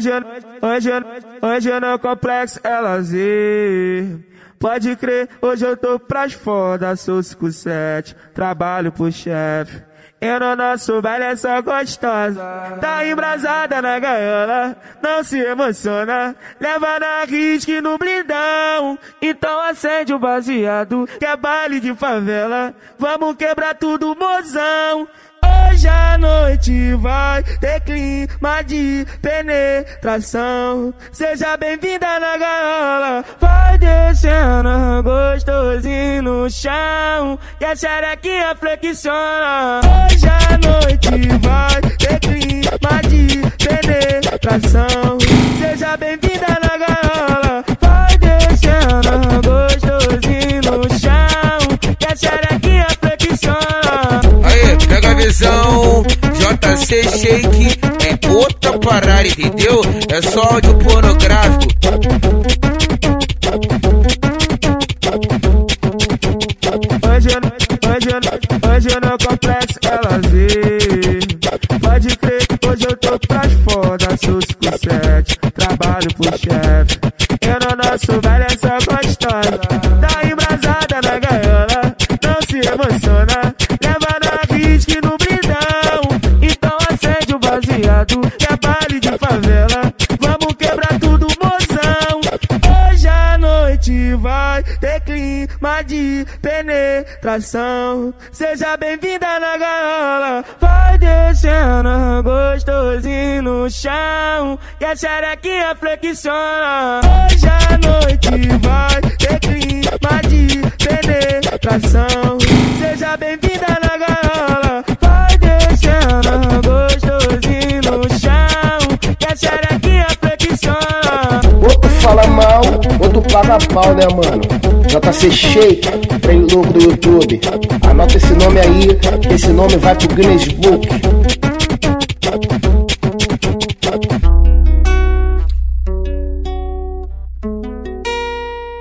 Hoje, hoje, hoje no complexo é lazer. Pode crer, hoje eu tô pras foda, sou 57, trabalho pro chefe. E no nosso baile é só gostosa, tá embrasada na gaiola, não se emociona, leva na risque no blindão. Então acende o baseado, que é baile de favela, vamos quebrar tudo, mozão. Hoje a noite vai ter clima de penetração. Seja bem-vinda na gaiola. Descendo gostosinho no chão. E a xerequinha flexiona. Hoje a noite vai ter clima de penetração. Seja bem-vinda na gaiola. Vai descendo gostosinho no chão. E a xerequinha flexiona. Aí, pega a visão. JC Shake é outra parada, entendeu? É só áudio pornográfico. Hoje, hoje no complexo é lazer. Pode crer, hoje eu tô pras foda, sou 57, trabalho pro chefe. E no nosso baile é só gostosa, embrasada na gaiola, não se emociona, leva na risque no blindão. Então acende o baseado, que é baile de favela, vamos quebrar tudo, mozão. Hoje a noite vai ter clima de penetração. Seja bem-vinda na gaiola. Vai descendo gostosinho no chão. E a xerequinha flexiona. Hoje a noite vai ter paga pau, né, mano? JC Shake, trem louco do YouTube. Anota esse nome aí, esse nome vai pro Guinness Book.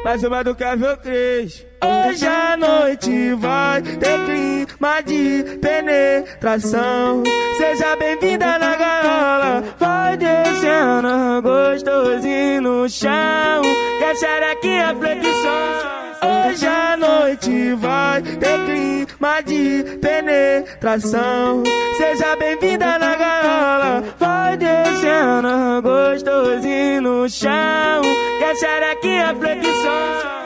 mais uma do Kevin 3. Hoje a noite vai ter clima de penetração. Seja bem-vinda na gaiola, vai descendo gostosinho no chão. E a xerequinha flexiona. Hoje a noite vai ter clima de penetração. Seja bem-vinda na gaiola, vai descendo gostosinho no chão. E a xerequinha flexiona.